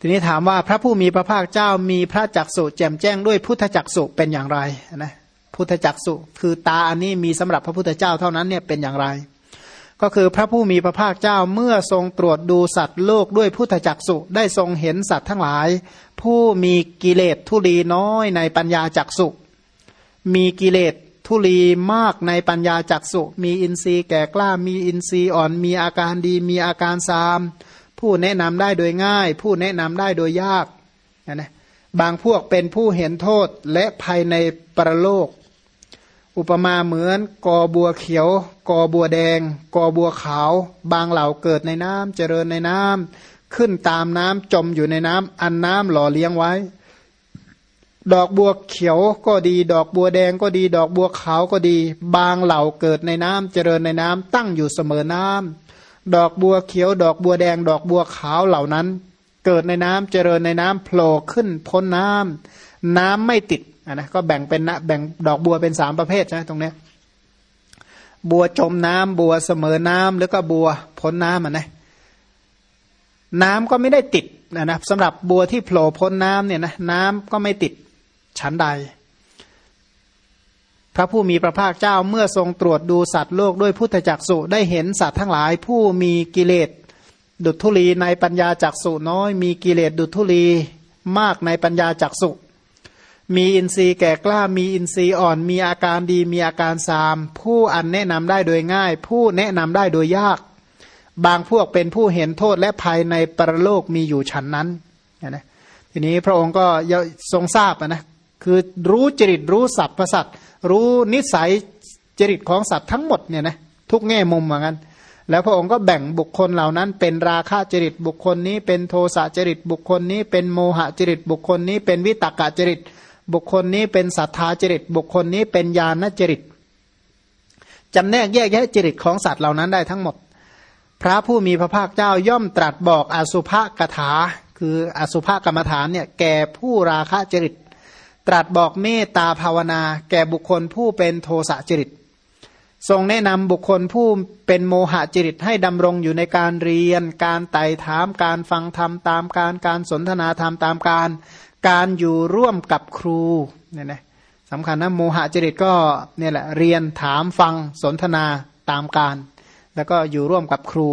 ทีนี้ถามว่าพระผู้มีพระภาคเจ้ามีพระจักสุแจ่มแจ้งด้วยพุทธจักสุเป็นอย่างไรนะพุทธจักสุคือตาอันนี้มีสำหรับพระพุทธเจ้าเท่านั้นเนี่ยเป็นอย่างไร ก็คือพระผู้มีพระภาคเจ้าเมื่อทรงตรวจดูสัตว์โลกด้วยพุทธจักสุได้ทรงเห็นสัตว์ทั้งหลาย ผู้มีกิเลสทุลีน้อยในปัญญาจักสุมีกิเลสทุลีมากในปัญญาจักสุมีอินทรีย์แก่กล้ามีอินทรีย์อ่อนมีอาการดีมีอาการซาม ผู้แนะนำได้โดยง่าย ผู้แนะนำได้โดยยากนะบางพวกเป็นผู้เห็นโทษและภายในปรโลก อุปมาเหมือนกอบัวเขียว กอบัวแดง กอบัวขาว บางเหล่าเกิดในน้ำเจริญในน้ำขึ้นตามน้ำจมอยู่ในน้ำอันน้ำหล่อเลี้ยงไว้ ดอกบัวเขียวก็ดี ดอกบัวแดงก็ดี ดอกบัวขาวก็ดี บางเหล่าเกิดในน้ำเจริญในน้ำตั้งอยู่เสมอน้ำ ดอกบัวเขียว ดอกบัวแดง ดอกบัวขาวเหล่านั้น เกิดในน้ำเจริญในน้ำโผล่ขึ้นพ้นน้ำน้ำไม่ติดนะก็แบ่งเป็นนะแบ่งดอกบัวเป็นสามประเภทใช่ตรงนี้บัวจมน้ำบัวเสมอน้ำแล้วก็บัวพ้นน้ำอะนะน้ำก็ไม่ได้ติดนะนะสำหรับบัวที่โผล่พ้นน้ำเนี่ยนะน้ำก็ไม่ติดชั้นใด พระผู้มีพระภาคเจ้าเมื่อทรงตรวจดูสัตว์โลกด้วยพุทธจักสุได้เห็นสัตว์ทั้งหลายผู้มีกิเลสดุจทุลีในปัญญาจักสุน้อย มีกิเลสดุจทุลีมากในปัญญาจักสุมีอินทรีย์แก่กล้ามีอินทรีย์อ่อน มีอาการดีมีอาการสาม ผู้อันแนะนำได้โดยง่าย ผู้แนะนำได้โดยยาก บางพวกเป็นผู้เห็นโทษและภัยในปรโลกมีอยู่ฉันนั้นนะทีนี้พระองค์ก็ทรงทราบนะคือรู้จริตรู้สัพพสัต รู้นิสัยจริตของสัตว์ทั้งหมดเนี่ยนะทุกแง่มุมเหมือนกันแล้วพระองค์ก็แบ่งบุคคลเหล่านั้น เป็นราคะจริตบุคคลนี้ เป็นโทสะจริตบุคคลนี้ เป็นโมหะจริตบุคคลนี้ เป็นวิตกะจริตบุคคลนี้เป็นศรัทธาจริตบุคคลนี้เป็นญาณจริตจำแนกแยกแยะจริตของสัตว์เหล่านั้นได้ทั้งหมด พระผู้มีพระภาคเจ้าย่อมตรัสบอกอสุภกถา คืออสุภกรรมฐานเนี่ยแก่ผู้ราคะจริต ตรัสบอกเมตตาภาวนา แก่บุคคลผู้เป็นโทสะจริต ทรงแนะนำบุคคลผู้เป็นโมหะจริตให้ดำรงอยู่ในการเรียน การไต่ถาม การฟังธรรมตามการ การสนทนาธรรมตามการ การอยู่ร่วมกับครูเนี่ยนะสำคัญนะโมหะจริตก็เนี่ยแหละเรียนถามฟังสนทนาตามการ แล้วก็อยู่ร่วมกับครู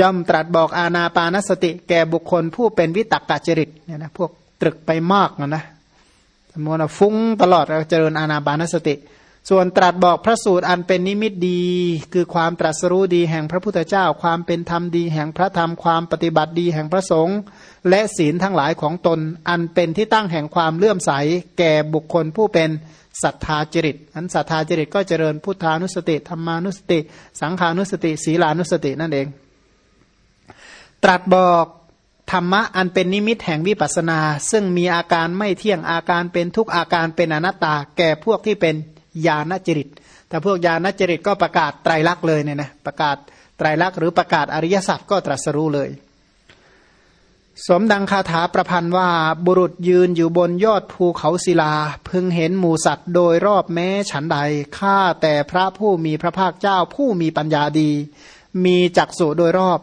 ย่อมตรัสบอกอาณาปานสติ แก่บุคคลผู้เป็นวิตักกจริตเนี่ยนะพวกตรึกไปมากนะสม มติว่าฟุ้งตลอดเจริญอานาบานสติ ส่วนตรัสบอกพระสูตรอันเป็นนิมิตดี คือความตรัสรู้ดีแห่งพระพุทธเจ้า ความเป็นธรรมดีแห่งพระธรรมความปฏิบัติดีแห่งพระสงฆ์และศีลทั้งหลายของตน อันเป็นที่ตั้งแห่งความเลื่อมใส แก่บุคคลผู้เป็นศรัทธาจริตอันศรัทธาจริตก็เจริญพุทธานุสติธรรมานุสติ สังขานุสติ ศีลานุสตินั่นเอง ตรัสบอก ธรรมะอันเป็นนิมิตแห่งวิปัสนา ซึ่งมีอาการไม่เที่ยงอาการเป็นทุกอาการเป็นอนัตตา แก่พวกที่เป็นญาณจริต แต่พวกญาณจริตก็ประกาศไตรลักษณ์เลยเนี่ยนะประกาศไตรลักษณ์หรือประกาศอริยสัจก็ตรัสรู้เลย สมดังคาถาประพันธ์ว่าบุรุษยืนอยู่บนยอดภูเขาศิลา พึงเห็นหมูสัตว์โดยรอบแม้ฉันใดข้าแต่พระผู้มีพระภาคเจ้าผู้มีปัญญาดี มีจักษุโดยรอบ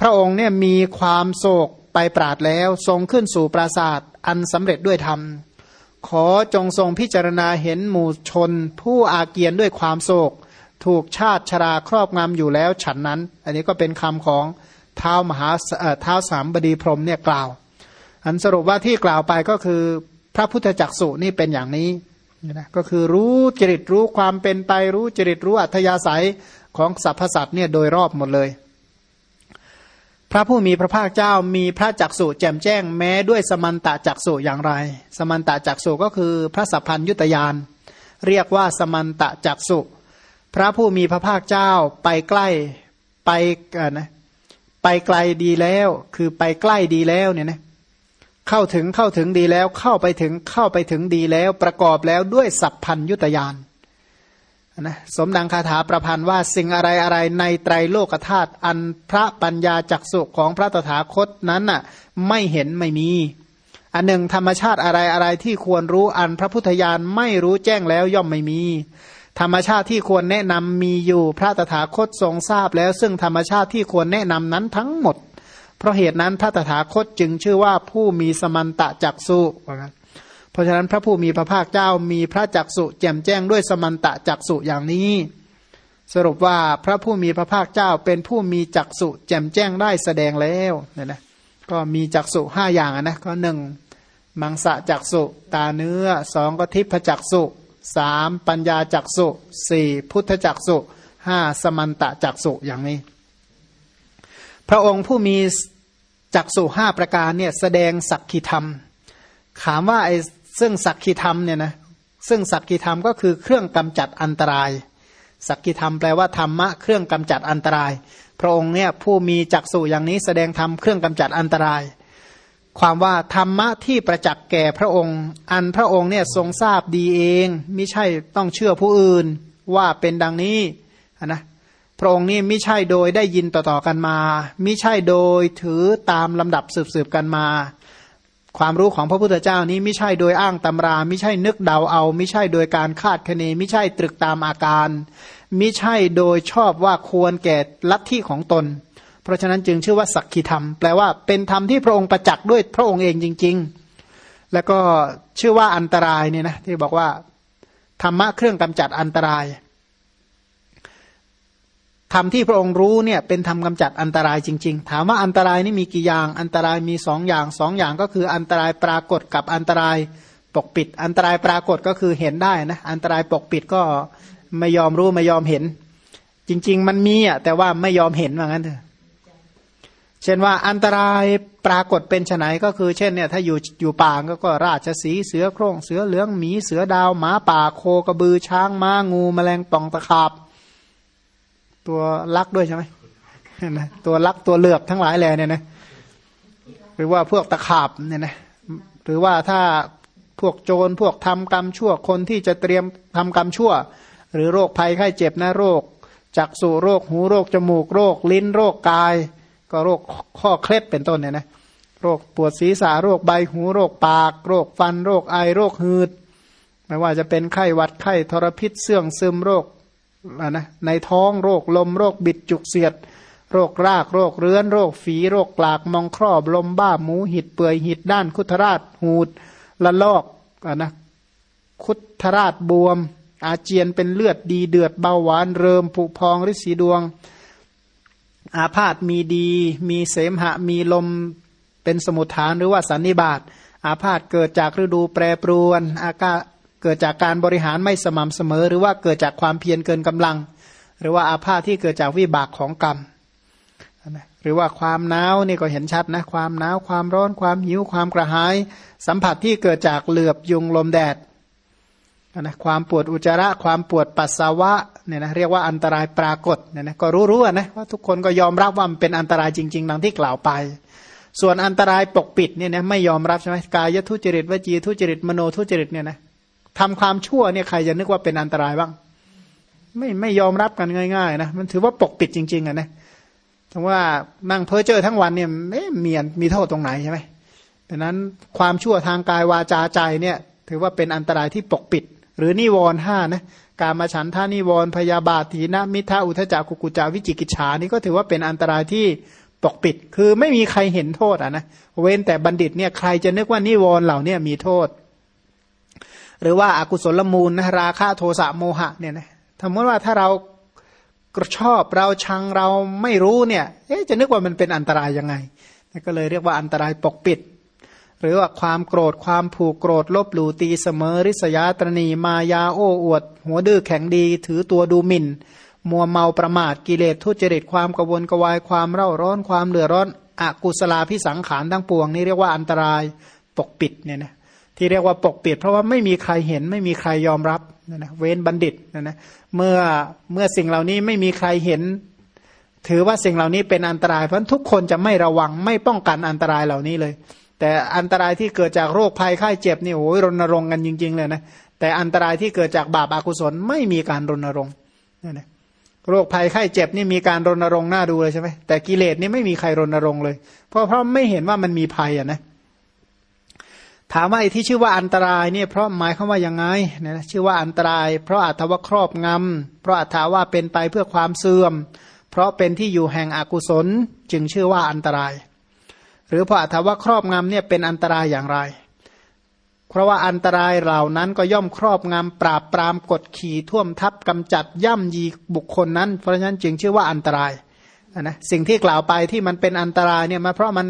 พระองค์เนี่ยมีความโศกไปปราดแล้ว ทรงขึ้นสู่ปราศาสตร์อันสำเร็จด้วยธรรม ขอจงทรงพิจารณาเห็นหมู่ชน ผู้อาเกียนด้วยความโศก ถูกชาติชราครอบงำอยู่แล้วฉันนั้น อันนี้ก็เป็นคำของเท้ามหาเท้าสามบดีพรมเนี่ยกล่าว อันสรุปว่าที่กล่าวไปก็คือพระพุทธจักสุนี่เป็นอย่างนี้นะก็คือรู้จริตรู้ความเป็นไปรู้จริตรู้อัธยาศัยของสรรพสัตว์เนี่ยโดยรอบหมดเลย พระผู้มีพระภาคเจ้ามีพระจักสุแจ่มแจ้งแม้ด้วยสมันตะจักสุอย่างไร สมันตะจักสุก็คือพระสัพพัญยุตยาน เรียกว่าสมันตะจักสุ พระผู้มีพระภาคเจ้าไปใกล้ไปนะไปไกลดีแล้ว คือไปใกล้ดีแล้วเนี่ยนะเข้าถึงเข้าถึงดีแล้วเข้าไปถึงเข้าไปถึงดีแล้วประกอบแล้วด้วยสัพพัญยุตยาน นะสมดังคาถาประพันธ์ว่าสิ่งอะไรอะไรในไตรโลกธาตุอันพระปัญญาจักสุของพระตถาคตนั้นน่ะไม่เห็นไม่มี อันหนึ่งธรรมชาติอะไรอะไรที่ควรรู้อันพระพุทธญาณไม่รู้แจ้งแล้วย่อมไม่มี ธรรมชาติที่ควรแนะนำมีอยู่พระตถาคตทรงทราบแล้ว ซึ่งธรรมชาติที่ควรแนะนำนั้นทั้งหมด เพราะเหตุนั้นพระตถาคตจึงชื่อว่าผู้มีสมันตะจักสุว่างั้น เพราะฉะนั้นพระผู้มีพระภาคเจ้ามีพระจักสุแจ่มแจ้งด้วยสมันตะจักสุอย่างนี้ สรุปว่าพระผู้มีพระภาคเจ้าเป็นผู้มีจักสุแจ่มแจ้งได้แสดงแล้วเนี่ยนะก็มีจักสุห้าอย่างนะก็หนึ่งมังสะจักสุตาเนื้อสองก็ทิพจักสุสามปัญญาจักสุสี่พุทธจักสุห้าสมันตะจักสุอย่างนี้ พระองค์ผู้มีจักสุห้าประการเนี่ยแสดงสักขิธรรมถามว่าไอ้ ซึ่งสักขิธรรมเนี่ยนะซึ่งสักขิธรรมก็คือเครื่องกำจัดอันตราย สักขิธรรมแปลว่าธรรมะเครื่องกำจัดอันตราย พระองค์เนี่ยผู้มีจักสุอย่างนี้แสดงธรรมเครื่องกำจัดอันตราย ความว่าธรรมะที่ประจักษ์แก่พระองค์ อันพระองค์เนี่ยทรงทราบดีเองไม่ใช่ต้องเชื่อผู้อื่นว่าเป็นดังนี้นะพระองค์นี่ไม่ใช่โดยได้ยินต่อๆกันมาไม่ใช่โดยถือตามลำดับสืบๆกันมา ความรู้ของพระพุทธเจ้านี้ไม่ใช่โดยอ้างตำราไม่ใช่นึกเดาเอาไม่ใช่โดยการคาดคะเนไม่ใช่ตรึกตามอาการไม่ใช่โดยชอบว่าควรแก่ลัทธิของตน เพราะฉะนั้นจึงชื่อว่าสักขีธรรม แปลว่าเป็นธรรมที่พระองค์ประจักษ์ด้วยพระองค์เองจริง ๆ แล้วก็ชื่อว่าอันตรายเนี่ยนะที่บอกว่าธรรมะเครื่องกำจัดอันตราย ธรรมที่พระองค์รู้เนี่ยเป็นธรรมกำจัดอันตรายจริง ๆ ถามว่าอันตรายนี่มีกี่อย่าง อันตรายมีสองอย่างสองอย่างก็คืออันตรายปรากฏกับอันตรายปกปิด อันตรายปรากฏก็คือเห็นได้นะอันตรายปกปิดก็ไม่ยอมรู้ไม่ยอมเห็น จริง ๆ มันมีอะแต่ว่าไม่ยอมเห็นว่างั้นเถอะเช่นว่าอันตรายปรากฏเป็นไนก็คือ เช่นเนี่ยถ้าอยู่อยู่ป่าก็ก็ราชสีเสือโคร่งเสือเหลืองหมีเสือดาวหมาป่าโคกระบือช้างม้างูแมลงป่องตะขาบ ตัวลักด้วยใช่ไหมนะตัวลักตัวเลือบทั้งหลายแหล่เนี่ยนะหรือว่าพวกตะขาบเนี่ยนะหรือว่าถ้าพวกโจรพวกทำกรรมชั่วคนที่จะเตรียมทำกรรมชั่ว หรือโรคภัยไข้เจ็บนะโรคจักสู่โรคหูโรคจมูกโรค ลิ้นโรคกาย ก็โรคข้อเคล็ดเป็นต้นเนี่ยนะโรคปวดศีรษะโรคใบหูโรคปาก โรคฟันโรคไอโรคหืด ไม่ว่าจะเป็นไข้หวัดไข้ทรพิษเสื่องซึมโรค นะในท้องโรคลมโรคบิดจุกเสียด โรครากโรคเรื้อนโรคฝีโรคกลากมองครอบลมบ้าหมูหิดเปื่อยหิดด้านคุทราชหูดละลอกอนะคุทราชบวม อาเจียนเป็นเลือดดีเดือดเบาหวานเริมผุพองริสีดวง อาพาธมีดี มีเสมหะมีลมเป็นสมุทฐานหรือว่าสันนิบาตอาพาธเกิดจากฤดูแปรปรวน อากาศ เกิดจากการบริหารไม่สม่ำเสมอ หรือว่าเกิดจากความเพียรเกินกำลัง หรือว่าอาพาธที่เกิดจากวิบากของกรรมหรือว่าความหนาวนี่ก็เห็นชัดนะความหนาวความร้อนความหิวความกระหาย สัมผัสที่เกิดจากเหลือบยุงลมแดดนะความปวดอุจจาระความปวดปัสสาวะเนี่ยนะเรียกว่าอันตรายปรากฏเนี่ยนะก็รู้ๆนะว่าทุกคนก็ยอมรับว่ามันเป็นอันตรายจริงๆดังที่กล่าวไป ส่วนอันตรายปกปิดเนี่ยนะไม่ยอมรับใช่ไหมกายทุจริตวจีทุจริตมโนทุจริตเนี่ยนะ ทำความชั่วเนี่ยใครจะนึกว่าเป็นอันตรายบ้าง ไม่ไม่ยอมรับกันง่ายๆนะมันถือว่าปกปิดจริง ๆอะนะถึงว่านั่งเพ้อเจ้อทั้งวันเนี่ยไม่มีมีโทษตรงไหนใช่ไหมดังนั้นความชั่วทางกายวาจาใจเนี่ยถือว่าเป็นอันตรายที่ปกปิด หรือนิวรณ์ห้านะการมาฉันท่านิวรพยาบาทีนะมิทาอุทจักกุกุจาวิจิกิจฉานี่ก็ถือว่าเป็นอันตรายที่ปกปิด คือไม่มีใครเห็นโทษอะนะเว้นแต่บัณฑิตเนี่ยใครจะนึกว่านิวรเหล่านี้มีโทษ หรือว่าอากุศลมูลนะราคะโทสะโมหะเนี่ยนะสมมติว่าถ้าเราชอบเราชังเราไม่รู้เนี่ยจะนึกว่ามันเป็นอันตรายยังไงก็เลยเรียกว่าอันตรายปกปิด หรือว่าความโกรธความผูกโกรธลบหลู่ตีเสมอริษยาตรณีมายาโอ้อวด หัวดื้อแข็งดีถือตัวดูหมิน่น มัวเมาประมาทกิเลสทุจริตความกวนกวายความเร่าร้อนความเลือร้อนอกุศลาพิสังขารทั้งปวง นี่เรียกว่าอันตรายปกปิดเนี่ยนะ ที่เรียกว่าปกปิด เพราะว่าไม่มีใครเห็นไม่มีใครยอมรับนะนะเว้นบัณฑิตนะนะเมื่อเมื่อสิ่งเหล่านี้ไม่มีใครเห็น ถือว่าสิ่งเหล่านี้เป็นอันตราย เพราะทุกคนจะไม่ระวังไม่ป้องกันอันตรายเหล่านี้เลย แต่อันตรายที่เกิดจากโรคภัยไข้เจ็บนี่โอ้ยรณรงค์กันจริง ๆ เลยนะแต่อันตรายที่เกิดจากบาปอากุศลไม่มีการรณรงค์นี่นะโรคภัยไข้เจ็บนี่มีการรณรงค์น่าดูเลยใช่ไหมแต่กิเลสนี่ไม่มีใครรณรงค์เลย เพราะเพราะไม่เห็นว่ามันมีภัยอะนะ ถามว่าไอ้ที่ชื่อว่าอันตรายเนี่ยเพราะหมายคำว่ายังไงเนี่ยชื่อว่าอันตราย เพราะอัตว่าครอบงำเพราะอัตว่าเป็นไปเพื่อความเสื่อม เพราะเป็นที่อยู่แห่งอกุศลจึงชื่อว่าอันตราย หรือเพออัตว่าครอบงำเนี่ยเป็นอันตรายอย่างไร เพราะว่าอันตรายเหล่านั้นก็ย่อมครอบงำปราบปรามกดขี่ท่วมทับกำจัดย่ำยีบุคคลนั้น เพราะฉะนั้นจึงชื่อว่าอันตรายนะสิ่งที่กล่าวไปที่มันเป็นอันตรายเนี่ยมาเพราะมัน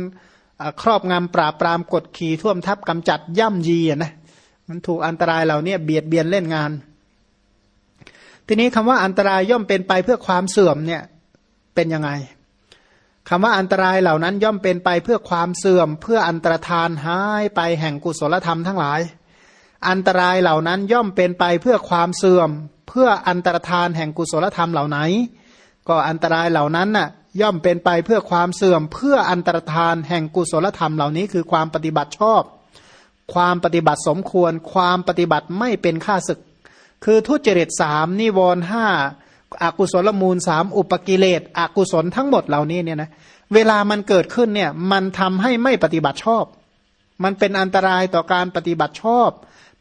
ครอบงำปราบปรามกดขี่ท่วมทับกำจัดย่ำยีนะมันถูกอันตรายเหล่านี้เบียดเบียนเล่นงาน ทีนี้คำว่าอันตรายย่อมเป็นไปเพื่อความเสื่อมเนี่ยเป็นยังไงคำว่าอันตรายเหล่านั้นย่อมเป็นไปเพื่อความเสื่อม เพื่ออันตรธานหายไปแห่งกุศลธรรมทั้งหลาย อันตรายเหล่านั้นย่อมเป็นไปเพื่อความเสื่อม เพื่ออันตรธานแห่งกุศลธรรมเหล่าไหน ก็อันตรายเหล่านั้นน่ะย่อมเป็นไปเพื่อความเสื่อมเพื่ออันตรธานแห่งกุศลธรรมเหล่านี้คือความปฏิบัติชอบ ความปฏิบัติสมควร ความปฏิบัติไม่เป็นค่าศึก คือทุจริตสามนิวรห้าอากุศลมูลสามอุปกิเลสอกุศลทั้งหมดเหล่านี้เนี่ยนะเวลามันเกิดขึ้นเนี่ยมันทำให้ไม่ปฏิบัติชอบ มันเป็นอันตรายต่อการปฏิบัติชอบ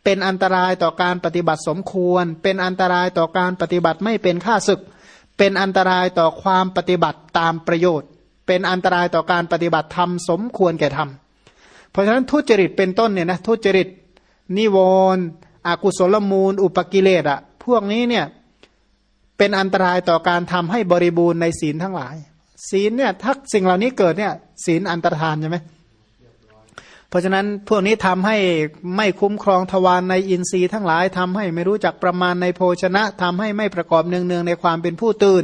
เป็นอันตรายต่อการปฏิบัติสมควร เป็นอันตรายต่อการปฏิบัติไม่เป็นค่าศึกเเป็นอันตรายต่อความปฏิบัติตามประโยชน์ เป็นอันตรายต่อการปฏิบัติธรรมสมควรแก่ธรรมเพราะฉะนั้นทุจริตเป็นต้นเนี่ยนะทุจริตนิวรณ์อกุศลมูล อุปกิเลสอะพวกนี้เนี่ยเป็นอันตรายต่อการทำให้บริบูรณ์ในศีลทั้งหลาย ศีลเนี่ยถ้าสิ่งเหล่านี้เกิดเนี่ยศีลอันตรธานใช่ไหม เพราะฉะนั้นพวกนี้ทำให้ไม่คุ้มครองทวารในอินทรีย์ทั้งหลายทำให้ไม่รู้จักประมาณในโภชนะทำให้ไม่ประกอบเนืองๆในความเป็นผู้ตื่น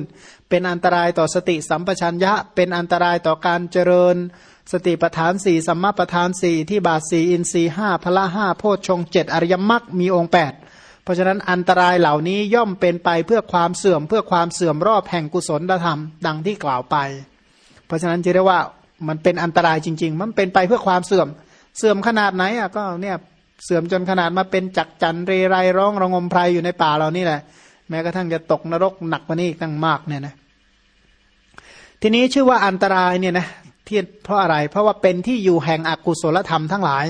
เป็นอันตรายต่อสติสัมปชัญญะ เป็นอันตรายต่อการเจริญ สติปทานสี่สัมมาปทานสี่ที่บาทสี่อินทรีห้าพละห้าโพชฌงเจ็ดอริยมรรคมีองค์แปดเพราะฉะนั้นอันตรายเหล่านี้ย่อมเป็นไปเพื่อความเสื่อมเพื่อความเสื่อมรอบแห่งกุศลธรรม ดังที่กล่าวไป เพราะฉะนั้นจะเรียกว่ามันเป็นอันตรายจริง ๆ มันเป็นไปเพื่อความเสื่อม เสื่อมขนาดไหนอะก็เนี่ยเสื่อมจนขนาดมาเป็นจักจันเรไรร้องระงมไพรอยู่ในป่าเรานี่แหละ แม้กระทั่งจะตกนรกหนักกว่านี้ตั้งมากเนี่ยนะทีนี้ชื่อว่าอันตรายเนี่ยนะที่เพราะอะไร เพราะว่าเป็นที่อยู่แห่งอกุศลธรรมทั้งหลาย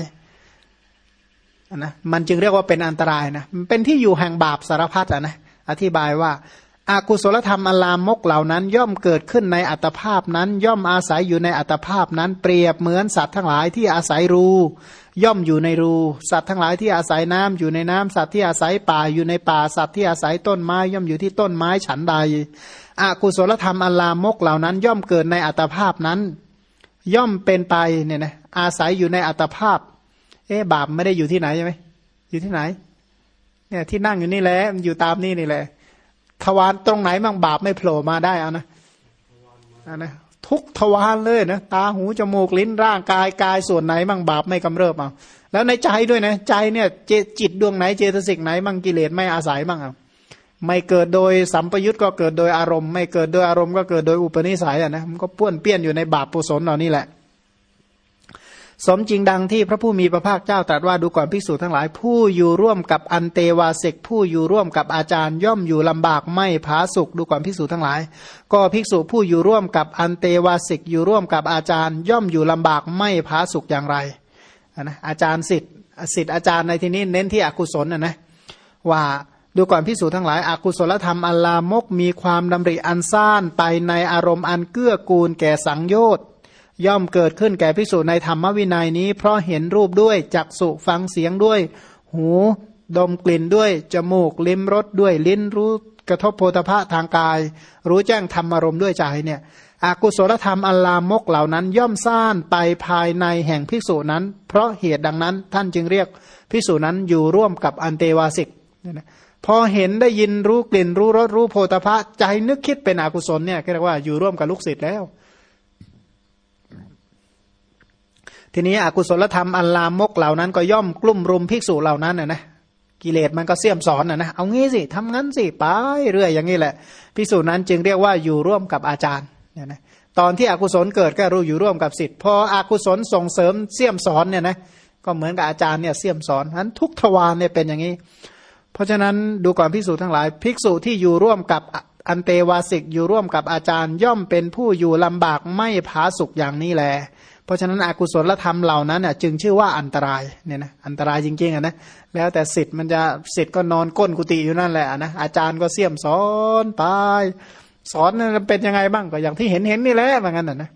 นะมันจึงเรียกว่าเป็นอันตรายนะมันเป็นที่อยู่แห่งบาปสารพัดอะนะอธิบายว่า อากุศลธรรมอลามกเหล่านั้น ย่อมเกิดขึ้นในอัตภาพนั้น ย่อมอาศัยอยู่ในอัตภาพนั้น เปรียบเหมือนสัตว์ทั้งหลายที่อาศัยรู ย่อมอยู่ในรู สัตว์ทั้งหลายที่อาศัยน้ำอยู่ในน้ำสัตว์ที่อาศัยป่าอยู่ในป่าสัตว์ที่อาศัยต้นไม้ ย่อมอยู่ที่ต้นไม้ฉันใดอากุศลธรรมอลามกเหล่านั้น ย่อมเกิดในอัตภาพนั้น ย่อมเป็นไปเนี่ยนะอาศัยอยู่ในอัตภาพ เอ๊บาปไม่ได้อยู่ที่ไหนใช่ไหมอยู่ที่ไหนเนี่ยที่นั่งอยู่นี่แหละมันอยู่ตามนี่นี่แหละ ทวารตรงไหนมั่งบาปไม่โผล่มาได้เอานะอันะทุกทวารเลยนะตาหูจมูกลิ้นร่างกายกายส่วนไหนมั่งบาปไม่กำเริบเอาแล้วในใจด้วยนะใจเนี่ยจิตดวงไหนเจตสิกไหนมั่งกิเลสไม่อาศัยมั่งเอาไม่เกิดโดยสัมปยุตก็เกิดโดยอารมณ์ ไม่เกิดโดยอารมณ์ก็เกิดโดยอุปนิสัยอะนะมันก็ป้วนเปี้ยนอยู่ในบาปปุศลเหล่านี้แหละ สมจริงดังที่พระผู้มีพระภาคเจ้าตรัสว่าดูก่อนภิกษุทั้งหลายผู้อยู่ร่วมกับอันเตวาเสกผู้อยู่ร่วมกับอาจารย์ ย่อมอยู่ลำบากไม่ผาสุกดูก่อนภิกษุทั้งหลาย ก็ภิกษุผู้อยู่ร่วมกับอันเตวาสิกอยู่ร่วมกับอาจารย์ ย่อมอยู่ลำบากไม่ผาสุกอย่างไรนะอาจารย์สิทธิ์สิทธิ์อาจารย์ในที่นี้เน้นที่อกุศลนะนะว่าดูก่อนพิสูจทั้งหลายอากุศลธรรมอัลลามกมีความดำริอันซ่านไปในอารมณ์อันเกื้อกูลแก่สังโยชน์ ย่อมเกิดขึ้นแก่พิสูจน์ในธรรมวินัยนี้ เพราะเห็นรูปด้วยจักสุฟังเสียงด้วย หูดมกลิ่นด้วย จมูกลิ้มรสด้วยลิ้นรู้กระทบโพธภะทางกาย รู้แจ้งธรรมอารมณ์ด้วยใจเนี่ยอากุศลธรรมอัลลามกเหล่านั้น ย่อมซ่านไปภายในแห่งพิสูจนั้น เพราะเหตุดังนั้นท่านจึงเรียกพิสูจนั้นอยู่ร่วมกับอันเตวาสิกพอเห็นได้ยินรู้กลิ่นรู้รสรู้โพธภะใจนึกคิดเป็นอกุศลเนี่ยเรียกว่าอยู่ร่วมกับลูกศิษย์แล้ว ทีนี้อกุศลธรรมอันลามกเหล่านั้นก็ย่อมกลุ่มรุมภิกษุเหล่านั้นนะนะกิเลสมันก็เสี่ยมสอนนะนะเอางี้สิทำงั้นสิไปเรื่อยอย่างนี้แหละภิกษุนั้นจึงเรียกว่าอยู่ร่วมกับอาจารย์เนี่ยนะตอนที่อกุศลเกิดก็รู้อยู่ร่วมกับสิทธิ์พออกุศลส่งเสริมเสี่ยมสอนเนี่ยนะก็เหมือนกับอาจารย์เนี่ยเสี่ยมสอนนั้นทุกทวารเนี่ยเป็นอย่างนี้ เพราะฉะนั้นดูก่อนภิกษุทั้งหลาย ภิกษุที่อยู่ร่วมกับอันเตวาสิกอยู่ร่วมกับอาจารย์ ย่อมเป็นผู้อยู่ลำบากไม่ผาสุกอย่างนี้แหละ ราะฉะนั้นอกุศลธรรมเหล่านั้นเนี่ยจึงชื่อว่าอันตรายเนี่ยนะอันตรายจริงๆอะนะแล้วแต่สิทธิ์มันจะสิทธิ์ก็นอนก้นกุฏิอยู่นั่นแหละนะอาจารย์ก็เสี่ยมสอนไปสอนเป็นยังไงบ้างก็อย่างที่เห็นเห็นนี่แหละเหมือนกันนะ